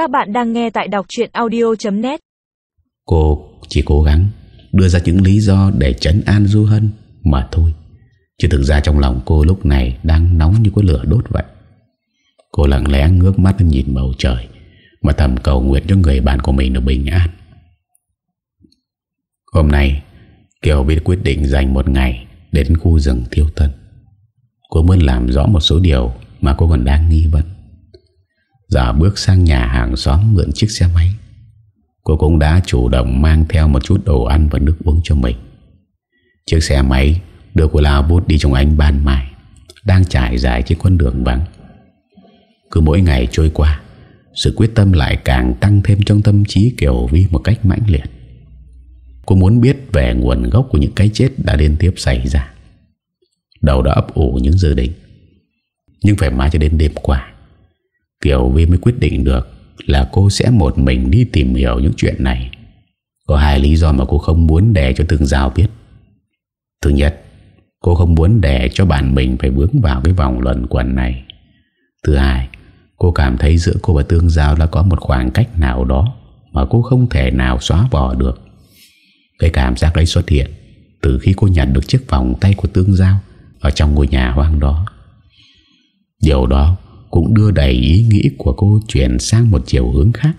Các bạn đang nghe tại đọc chuyện audio.net Cô chỉ cố gắng đưa ra những lý do để trấn an Du Hân mà thôi. Chứ thực ra trong lòng cô lúc này đang nóng như có lửa đốt vậy. Cô lặng lẽ ngước mắt nhìn bầu trời mà thầm cầu nguyện cho người bạn của mình được bình an. Hôm nay, Kiều biết quyết định dành một ngày đến khu rừng thiêu tân. Cô muốn làm rõ một số điều mà cô còn đang nghi vấn. Giờ bước sang nhà hàng xóm mượn chiếc xe máy. Cô cũng đã chủ động mang theo một chút đồ ăn và nước uống cho mình. Chiếc xe máy đưa cô lao bút đi trong ánh ban mai, đang trải dài trên con đường vắng. Cứ mỗi ngày trôi qua, sự quyết tâm lại càng tăng thêm trong tâm trí Kiều Vi một cách mãnh liệt. Cô muốn biết về nguồn gốc của những cái chết đã liên tiếp xảy ra. Đầu đã ấp ủ những dự định. Nhưng phải mãi cho đến đêm qua, Kiều Vi mới quyết định được là cô sẽ một mình đi tìm hiểu những chuyện này. Có hai lý do mà cô không muốn để cho Tương Giao biết. Thứ nhất, cô không muốn để cho bản mình phải vướng vào cái vòng luận quẩn này. Thứ hai, cô cảm thấy giữa cô và Tương Giao đã có một khoảng cách nào đó mà cô không thể nào xóa bỏ được. Cái cảm giác đấy xuất hiện từ khi cô nhận được chiếc vòng tay của Tương Giao ở trong ngôi nhà hoang đó. Điều đó cũng đưa đầy ý nghĩ của cô chuyển sang một chiều hướng khác.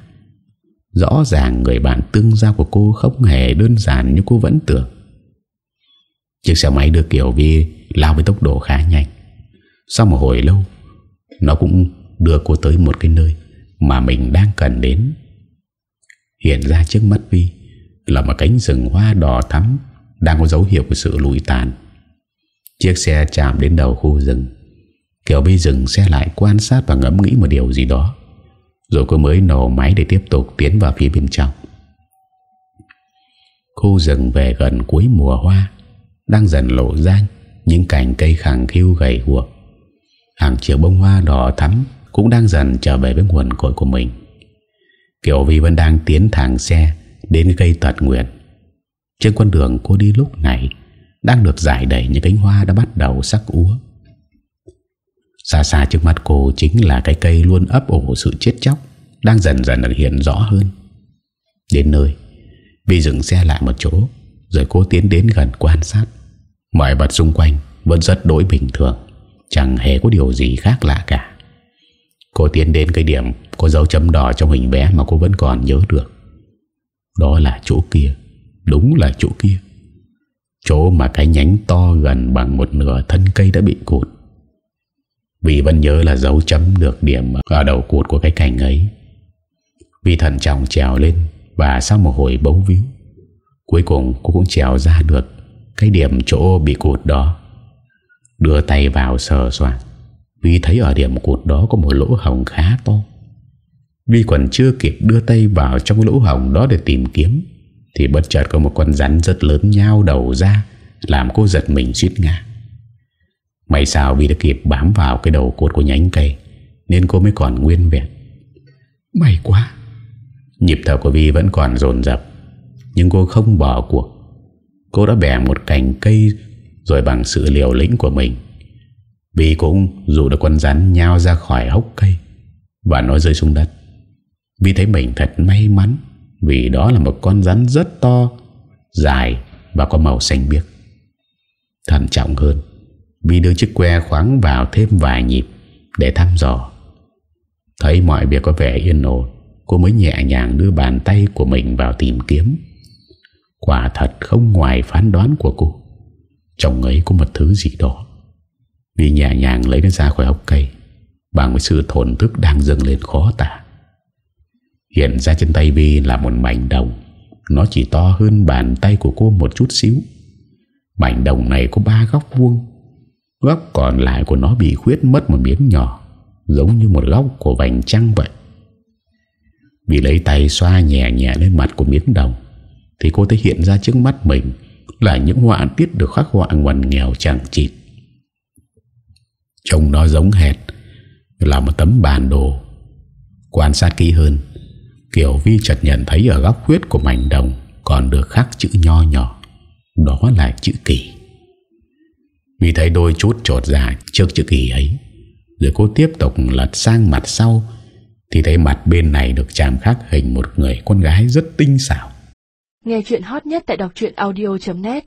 Rõ ràng người bạn tương giao của cô không hề đơn giản như cô vẫn tưởng. Chiếc xe máy đưa Kiều Vi lao với tốc độ khá nhanh. Sau một hồi lâu, nó cũng đưa cô tới một cái nơi mà mình đang cần đến. Hiện ra trước mắt Vi là một cánh rừng hoa đỏ thắm đang có dấu hiệu của sự lụi tàn. Chiếc xe chạm đến đầu khu rừng Kiều Vi dừng xe lại quan sát và ngẫm nghĩ một điều gì đó. Rồi cô mới nổ máy để tiếp tục tiến vào phía bên trong. Khu rừng về gần cuối mùa hoa, Đang dần lộ ra những cành cây khẳng khiu gầy guộc. Hàng triệu bông hoa đỏ thắm Cũng đang dần trở về với nguồn cội của mình. Kiều Vi vẫn đang tiến thẳng xe Đến cây tật nguyện Trên con đường cô đi lúc này Đang được giải đầy những cánh hoa đã bắt đầu sắc úa. Xa xa trước mắt cô chính là cái cây luôn ấp ổ sự chết chóc, Đang dần dần được hiện rõ hơn. Đến nơi, Vi dừng xe lại một chỗ, Rồi cô tiến đến gần quan sát. Mọi vật xung quanh vẫn rất đối bình thường, Chẳng hề có điều gì khác lạ cả. Cô tiến đến cái điểm Có dấu chấm đỏ trong hình vẽ mà cô vẫn còn nhớ được. Đó là chỗ kia, Đúng là chỗ kia. Chỗ mà cái nhánh to gần bằng một nửa thân cây đã bị cụt vì vẫn nhớ là dấu chấm được điểm Ở đầu cột của cái cành ấy. Vì thần trọng trèo lên Và sau một hồi bấu víu, Cuối cùng cô cũng trèo ra được Cái điểm chỗ bị cột đó. Đưa tay vào sờ soạn Vì thấy ở điểm cột đó Có một lỗ hồng khá to. Vì còn chưa kịp đưa tay vào Trong lỗ hồng đó để tìm kiếm, Thì bất chợt có một con rắn rất lớn nhau đầu ra, Làm cô giật mình suýt ngã. May sao vì đã kịp bám vào cái đầu cột của nhánh cây Nên cô mới còn nguyên vẹn. May quá. Nhịp thở của Vi vẫn còn dồn dập Nhưng cô không bỏ cuộc. Cô đã bẻ một cành cây Rồi bằng sự liều lĩnh của mình. Vi cũng dù được con rắn nhao ra khỏi hốc cây Và nó rơi xuống đất. Vi thấy mình thật may mắn Vì đó là một con rắn rất to Dài Và có màu xanh biếc Thận trọng hơn Vi đưa chiếc que khoáng vào thêm vài nhịp Để thăm dò. Thấy mọi việc có vẻ yên ổn, Cô mới nhẹ nhàng đưa bàn tay của mình vào tìm kiếm. Quả thật không ngoài phán đoán của cô. Trong ấy có một thứ gì đó. Vi nhẹ nhàng lấy nó ra khỏi hốc cây. Bằng sự thổn thức đang dâng lên khó tả. Hiện ra trên tay Vi là một mảnh đồng. Nó chỉ to hơn bàn tay của cô một chút xíu. Mảnh đồng này có ba góc vuông. Góc còn lại của nó bị khuyết mất một miếng nhỏ, Giống như một góc của vành trăng vậy. Vì lấy tay xoa nhẹ nhẹ lên mặt của miếng đồng, Thì cô thấy hiện ra trước mắt mình Là những họa tiết được khắc họa ngoằn nghèo chẳng chịt. Trông nó giống hệt Là một tấm bản đồ. Quan sát kỹ hơn Kiều Vi chợt nhận thấy ở góc khuyết của mảnh đồng Còn được khắc chữ nho nhỏ, Đó là chữ kỳ vì thấy đôi chút trột dạ trước chữ kỳ ấy, Rồi cô tiếp tục lật sang mặt sau, Thì thấy mặt bên này được chạm khắc hình một người con gái rất tinh xảo. Nghe chuyện hot nhất tại đọc audio.net